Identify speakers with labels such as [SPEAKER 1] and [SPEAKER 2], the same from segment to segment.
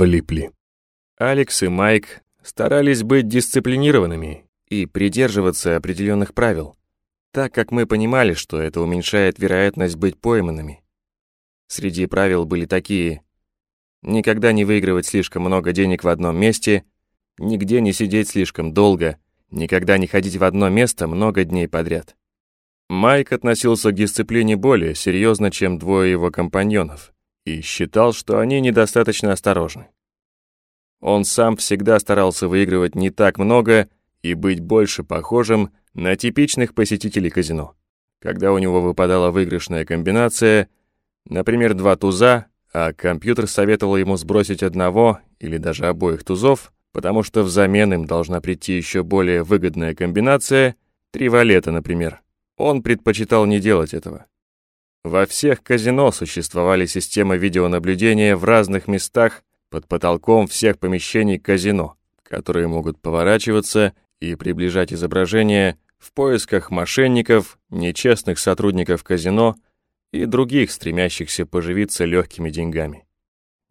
[SPEAKER 1] влипли.
[SPEAKER 2] Алекс и Майк старались быть дисциплинированными и придерживаться определенных правил, так как мы понимали, что это уменьшает вероятность быть пойманными. Среди правил были такие никогда не выигрывать слишком много денег в одном месте, нигде не сидеть слишком долго, никогда не ходить в одно место много дней подряд. Майк относился к дисциплине более серьезно, чем двое его компаньонов, и считал, что они недостаточно осторожны. Он сам всегда старался выигрывать не так много и быть больше похожим на типичных посетителей казино. Когда у него выпадала выигрышная комбинация, например, два туза, а компьютер советовал ему сбросить одного или даже обоих тузов, потому что взамен им должна прийти еще более выгодная комбинация, три валета, например. Он предпочитал не делать этого. Во всех казино существовали системы видеонаблюдения в разных местах под потолком всех помещений казино, которые могут поворачиваться и приближать изображение в поисках мошенников, нечестных сотрудников казино и других, стремящихся поживиться легкими деньгами.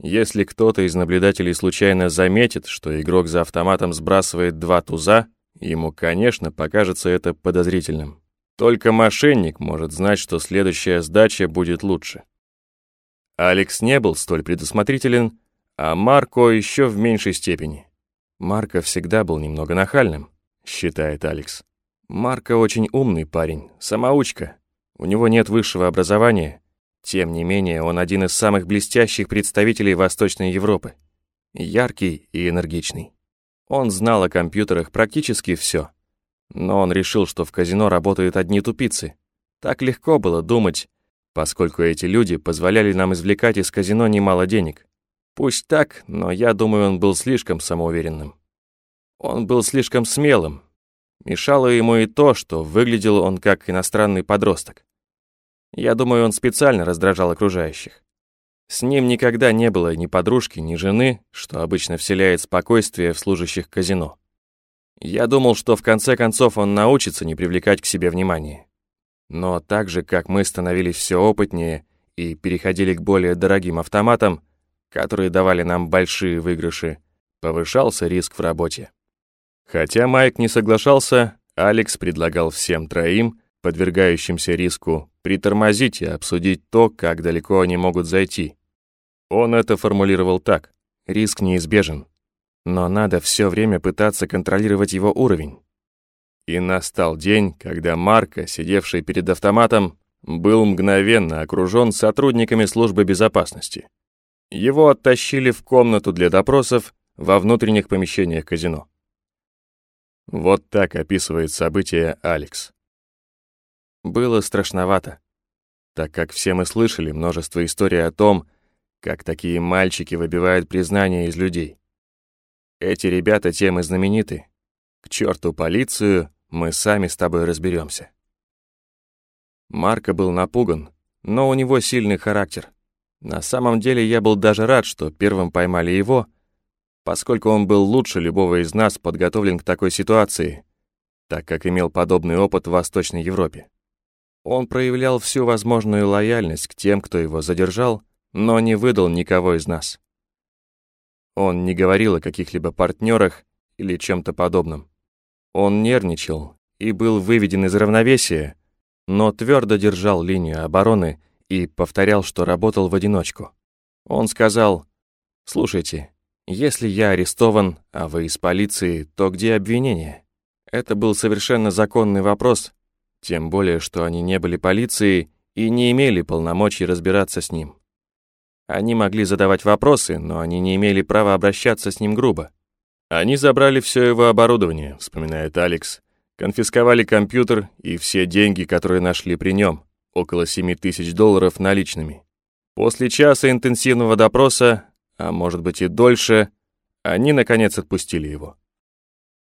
[SPEAKER 2] Если кто-то из наблюдателей случайно заметит, что игрок за автоматом сбрасывает два туза, ему, конечно, покажется это подозрительным. Только мошенник может знать, что следующая сдача будет лучше. Алекс не был столь предусмотрителен, а Марко еще в меньшей степени. Марко всегда был немного нахальным, считает Алекс. Марко очень умный парень, самоучка. У него нет высшего образования. Тем не менее, он один из самых блестящих представителей Восточной Европы. Яркий и энергичный. Он знал о компьютерах практически все. Но он решил, что в казино работают одни тупицы. Так легко было думать, поскольку эти люди позволяли нам извлекать из казино немало денег. Пусть так, но я думаю, он был слишком самоуверенным. Он был слишком смелым. Мешало ему и то, что выглядел он как иностранный подросток. Я думаю, он специально раздражал окружающих. С ним никогда не было ни подружки, ни жены, что обычно вселяет спокойствие в служащих казино. Я думал, что в конце концов он научится не привлекать к себе внимания. Но так же, как мы становились все опытнее и переходили к более дорогим автоматам, которые давали нам большие выигрыши, повышался риск в работе. Хотя Майк не соглашался, Алекс предлагал всем троим, подвергающимся риску, притормозить и обсудить то, как далеко они могут зайти. Он это формулировал так. Риск неизбежен, но надо все время пытаться контролировать его уровень. И настал день, когда Марко, сидевший перед автоматом, был мгновенно окружен сотрудниками службы безопасности. Его оттащили в комнату для допросов во внутренних помещениях казино. Вот так описывает события Алекс. Было страшновато, так как все мы слышали множество историй о том, как такие мальчики выбивают признание из людей. Эти ребята тем и знамениты. К черту полицию, мы сами с тобой разберемся. Марко был напуган, но у него сильный характер. На самом деле я был даже рад, что первым поймали его, поскольку он был лучше любого из нас подготовлен к такой ситуации, так как имел подобный опыт в Восточной Европе. Он проявлял всю возможную лояльность к тем, кто его задержал, но не выдал никого из нас. Он не говорил о каких-либо партнерах или чем-то подобном. Он нервничал и был выведен из равновесия, но твердо держал линию обороны и повторял, что работал в одиночку. Он сказал, «Слушайте, если я арестован, а вы из полиции, то где обвинение?» Это был совершенно законный вопрос, тем более, что они не были полицией и не имели полномочий разбираться с ним. Они могли задавать вопросы, но они не имели права обращаться с ним грубо. Они забрали все его оборудование, вспоминает Алекс, конфисковали компьютер и все деньги, которые нашли при нем, около 7 тысяч долларов наличными. После часа интенсивного допроса, а может быть и дольше, они, наконец, отпустили его.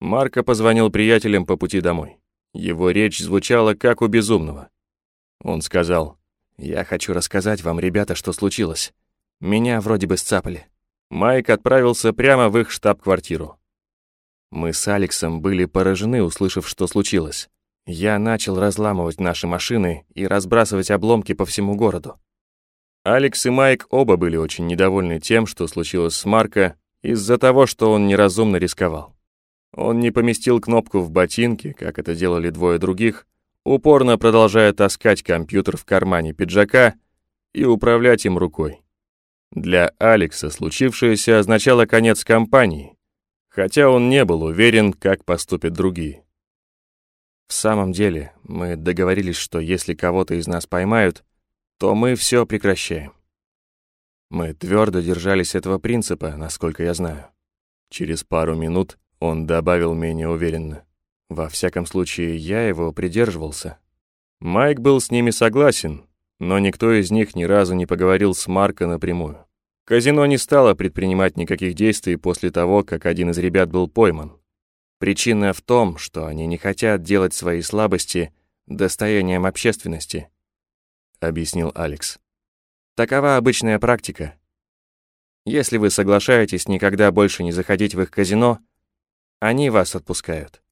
[SPEAKER 2] Марко позвонил приятелям по пути домой. Его речь звучала как у безумного. Он сказал, «Я хочу рассказать вам, ребята, что случилось. Меня вроде бы сцапали». Майк отправился прямо в их штаб-квартиру. Мы с Алексом были поражены, услышав, что случилось. Я начал разламывать наши машины и разбрасывать обломки по всему городу. Алекс и Майк оба были очень недовольны тем, что случилось с Марко, из-за того, что он неразумно рисковал. Он не поместил кнопку в ботинке, как это делали двое других, упорно продолжая таскать компьютер в кармане пиджака и управлять им рукой. Для Алекса случившееся означало конец компании, хотя он не был уверен, как поступят другие. В самом деле, мы договорились, что если кого-то из нас поймают, то мы все прекращаем. Мы твердо держались этого принципа, насколько я знаю. Через пару минут он добавил менее уверенно. Во всяком случае, я его придерживался. Майк был с ними согласен, но никто из них ни разу не поговорил с Марко напрямую. Казино не стало предпринимать никаких действий после того, как один из ребят был пойман. Причина в том, что они не хотят делать свои слабости достоянием общественности, объяснил Алекс. Такова обычная практика. Если вы соглашаетесь никогда больше не заходить в их казино, они вас отпускают.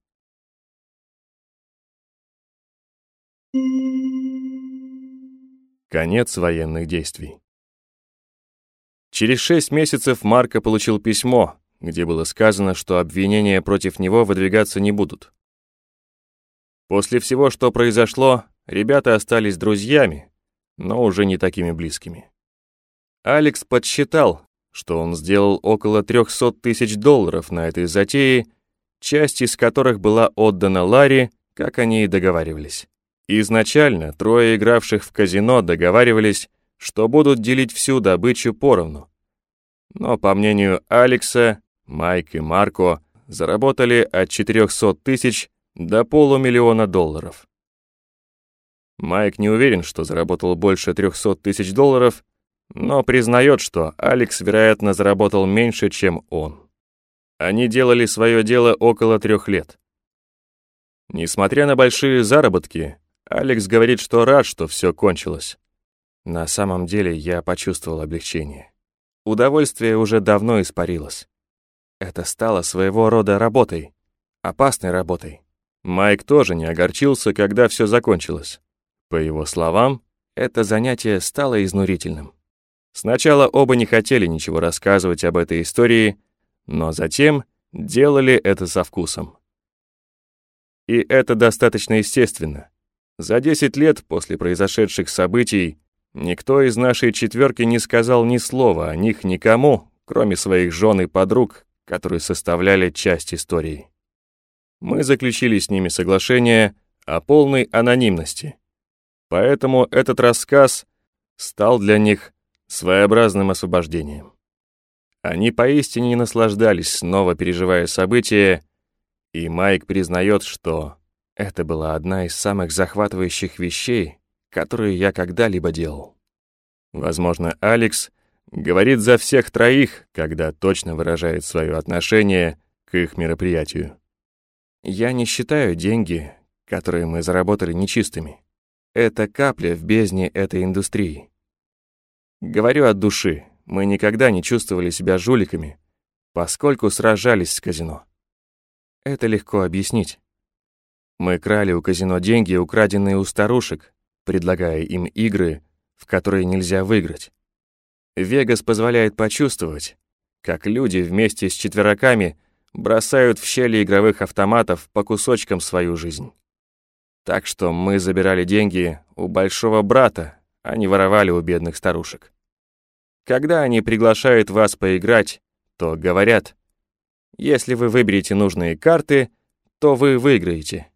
[SPEAKER 2] Конец военных действий. Через шесть месяцев Марко получил письмо, где было сказано, что обвинения против него выдвигаться не будут. После всего, что произошло, ребята остались друзьями, но уже не такими близкими. Алекс подсчитал, что он сделал около 300 тысяч долларов на этой затее, часть из которых была отдана Ларри, как они и договаривались. Изначально трое игравших в казино договаривались, что будут делить всю добычу поровну. Но, по мнению Алекса, Майк и Марко заработали от 400 тысяч до полумиллиона долларов. Майк не уверен, что заработал больше 300 тысяч долларов, но признает, что Алекс, вероятно, заработал меньше, чем он. Они делали свое дело около трех лет. Несмотря на большие заработки, Алекс говорит, что рад, что все кончилось. На самом деле я почувствовал облегчение. Удовольствие уже давно испарилось. Это стало своего рода работой, опасной работой. Майк тоже не огорчился, когда все закончилось. По его словам, это занятие стало изнурительным. Сначала оба не хотели ничего рассказывать об этой истории, но затем делали это со вкусом. И это достаточно естественно. За 10 лет после произошедших событий никто из нашей четверки не сказал ни слова о них никому, кроме своих жен и подруг, которые составляли часть истории. Мы заключили с ними соглашение о полной анонимности. Поэтому этот рассказ стал для них своеобразным освобождением. Они поистине наслаждались, снова переживая события, и Майк признает, что это была одна из самых захватывающих вещей, которые я когда-либо делал. Возможно, Алекс говорит за всех троих, когда точно выражает свое отношение к их мероприятию. Я не считаю деньги, которые мы заработали нечистыми. Это капля в бездне этой индустрии. Говорю от души, мы никогда не чувствовали себя жуликами, поскольку сражались с казино. Это легко объяснить. Мы крали у казино деньги, украденные у старушек, предлагая им игры, в которые нельзя выиграть. Вегас позволяет почувствовать, как люди вместе с четвероками бросают в щели игровых автоматов по кусочкам свою жизнь. Так что мы забирали деньги у большого брата, а не воровали у бедных старушек. Когда они приглашают вас поиграть, то говорят, если вы выберете нужные карты, то вы выиграете.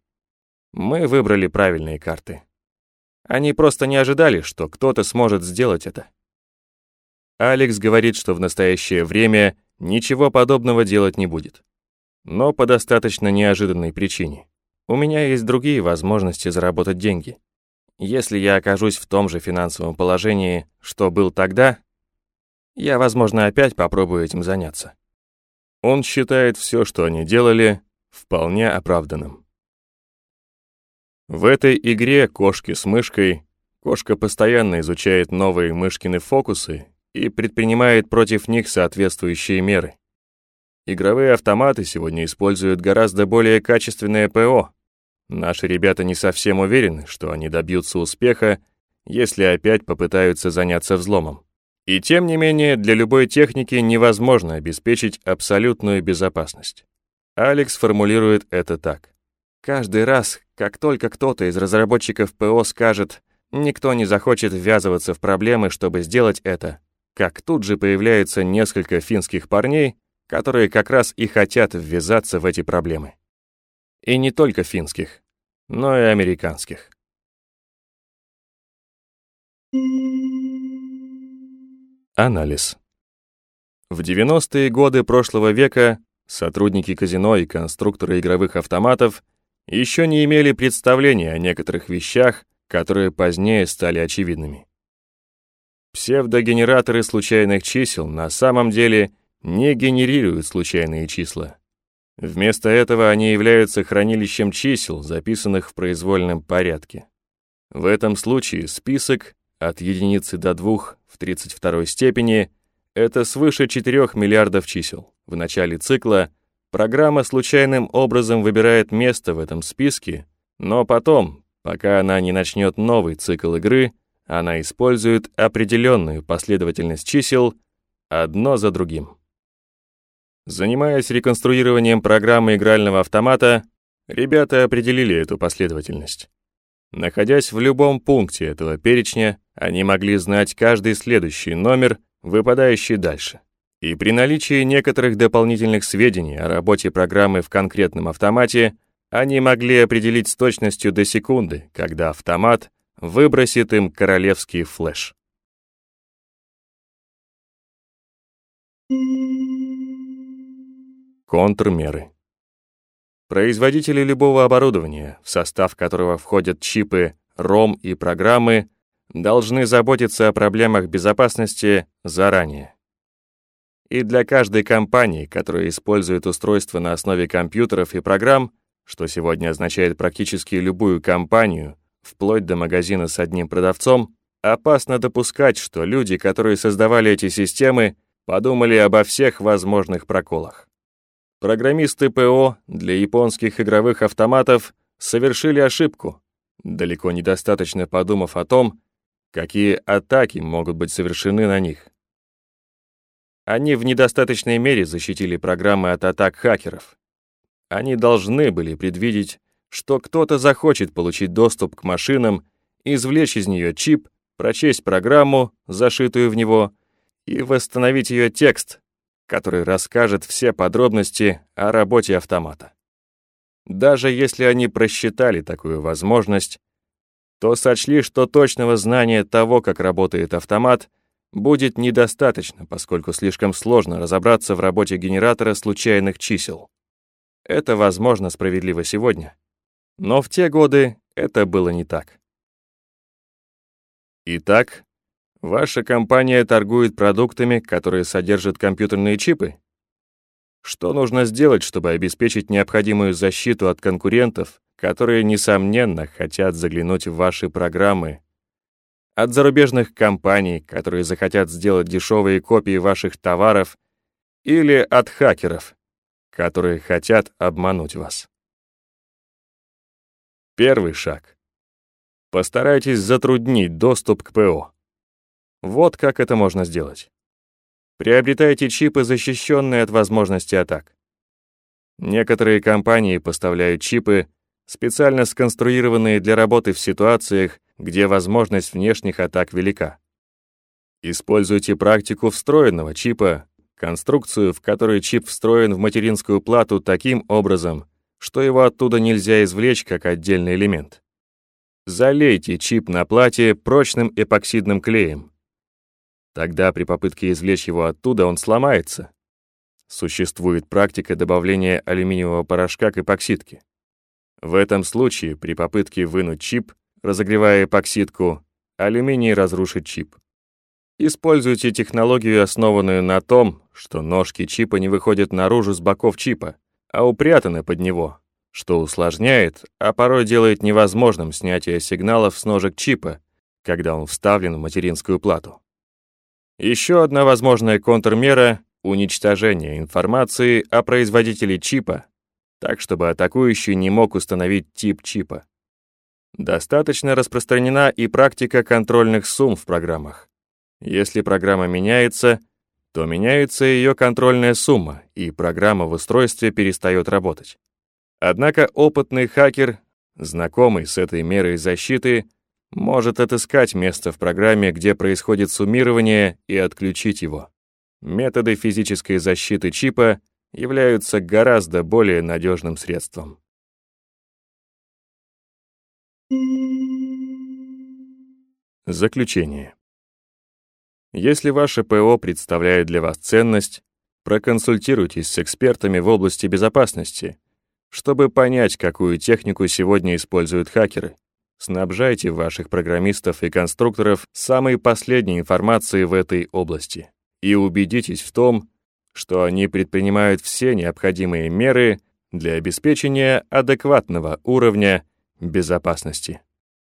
[SPEAKER 2] Мы выбрали правильные карты. Они просто не ожидали, что кто-то сможет сделать это. Алекс говорит, что в настоящее время ничего подобного делать не будет. Но по достаточно неожиданной причине. У меня есть другие возможности заработать деньги. Если я окажусь в том же финансовом положении, что был тогда, я, возможно, опять попробую этим заняться. Он считает все, что они делали, вполне оправданным. В этой игре кошки с мышкой кошка постоянно изучает новые мышкины фокусы и предпринимает против них соответствующие меры. Игровые автоматы сегодня используют гораздо более качественное ПО. Наши ребята не совсем уверены, что они добьются успеха, если опять попытаются заняться взломом. И тем не менее, для любой техники невозможно обеспечить абсолютную безопасность. Алекс формулирует это так. Каждый раз, как только кто-то из разработчиков ПО скажет «никто не захочет ввязываться в проблемы, чтобы сделать это», как тут же появляется несколько финских парней, которые как раз и хотят ввязаться в эти проблемы. И не только финских, но и американских. Анализ. В 90-е годы прошлого века сотрудники казино и конструкторы игровых автоматов еще не имели представления о некоторых вещах, которые позднее стали очевидными. Псевдогенераторы случайных чисел на самом деле не генерируют случайные числа. Вместо этого они являются хранилищем чисел, записанных в произвольном порядке. В этом случае список от единицы до двух в 32 степени — это свыше 4 миллиардов чисел. В начале цикла программа случайным образом выбирает место в этом списке, но потом, пока она не начнет новый цикл игры, она использует определенную последовательность чисел одно за другим. Занимаясь реконструированием программы игрального автомата, ребята определили эту последовательность. Находясь в любом пункте этого перечня, они могли знать каждый следующий номер, выпадающий дальше. И при наличии некоторых дополнительных сведений о работе программы в конкретном автомате, они могли определить с точностью до секунды, когда автомат выбросит им королевский флеш. Контрмеры. Производители любого оборудования, в состав которого входят чипы, ROM и программы, должны заботиться о проблемах безопасности заранее. И для каждой компании, которая использует устройства на основе компьютеров и программ, что сегодня означает практически любую компанию, вплоть до магазина с одним продавцом, опасно допускать, что люди, которые создавали эти системы, подумали обо всех возможных проколах. Программисты ПО для японских игровых автоматов совершили ошибку, далеко недостаточно подумав о том, какие атаки могут быть совершены на них. Они в недостаточной мере защитили программы от атак хакеров. Они должны были предвидеть, что кто-то захочет получить доступ к машинам, извлечь из нее чип, прочесть программу, зашитую в него, и восстановить ее текст, который расскажет все подробности о работе автомата. Даже если они просчитали такую возможность, то сочли, что точного знания того, как работает автомат, будет недостаточно, поскольку слишком сложно разобраться в работе генератора случайных чисел. Это, возможно, справедливо сегодня. Но в те годы это было не так. Итак, Ваша компания торгует продуктами, которые содержат компьютерные чипы? Что нужно сделать, чтобы обеспечить необходимую защиту от конкурентов, которые, несомненно, хотят заглянуть в ваши программы? От зарубежных компаний, которые захотят сделать дешевые копии ваших товаров, или от хакеров, которые хотят обмануть вас? Первый шаг. Постарайтесь затруднить доступ к ПО. Вот как это можно сделать. Приобретайте чипы, защищенные от возможности атак. Некоторые компании поставляют чипы, специально сконструированные для работы в ситуациях, где возможность внешних атак велика. Используйте практику встроенного чипа, конструкцию, в которой чип встроен в материнскую плату таким образом, что его оттуда нельзя извлечь как отдельный элемент. Залейте чип на плате прочным эпоксидным клеем. Тогда при попытке извлечь его оттуда он сломается. Существует практика добавления алюминиевого порошка к эпоксидке. В этом случае при попытке вынуть чип, разогревая эпоксидку, алюминий разрушит чип. Используйте технологию, основанную на том, что ножки чипа не выходят наружу с боков чипа, а упрятаны под него, что усложняет, а порой делает невозможным снятие сигналов с ножек чипа, когда он вставлен в материнскую плату. Еще одна возможная контрмера — уничтожение информации о производителе чипа, так чтобы атакующий не мог установить тип чипа. Достаточно распространена и практика контрольных сумм в программах. Если программа меняется, то меняется ее контрольная сумма, и программа в устройстве перестает работать. Однако опытный хакер, знакомый с этой мерой защиты, может отыскать место в программе, где происходит суммирование, и отключить его. Методы физической защиты чипа являются гораздо более надежным средством. Заключение. Если ваше ПО представляет для вас ценность, проконсультируйтесь с экспертами в области безопасности, чтобы понять, какую технику сегодня используют хакеры. Снабжайте ваших программистов и конструкторов самой последней информацией в этой области и убедитесь в том, что они предпринимают все необходимые меры для обеспечения адекватного уровня безопасности.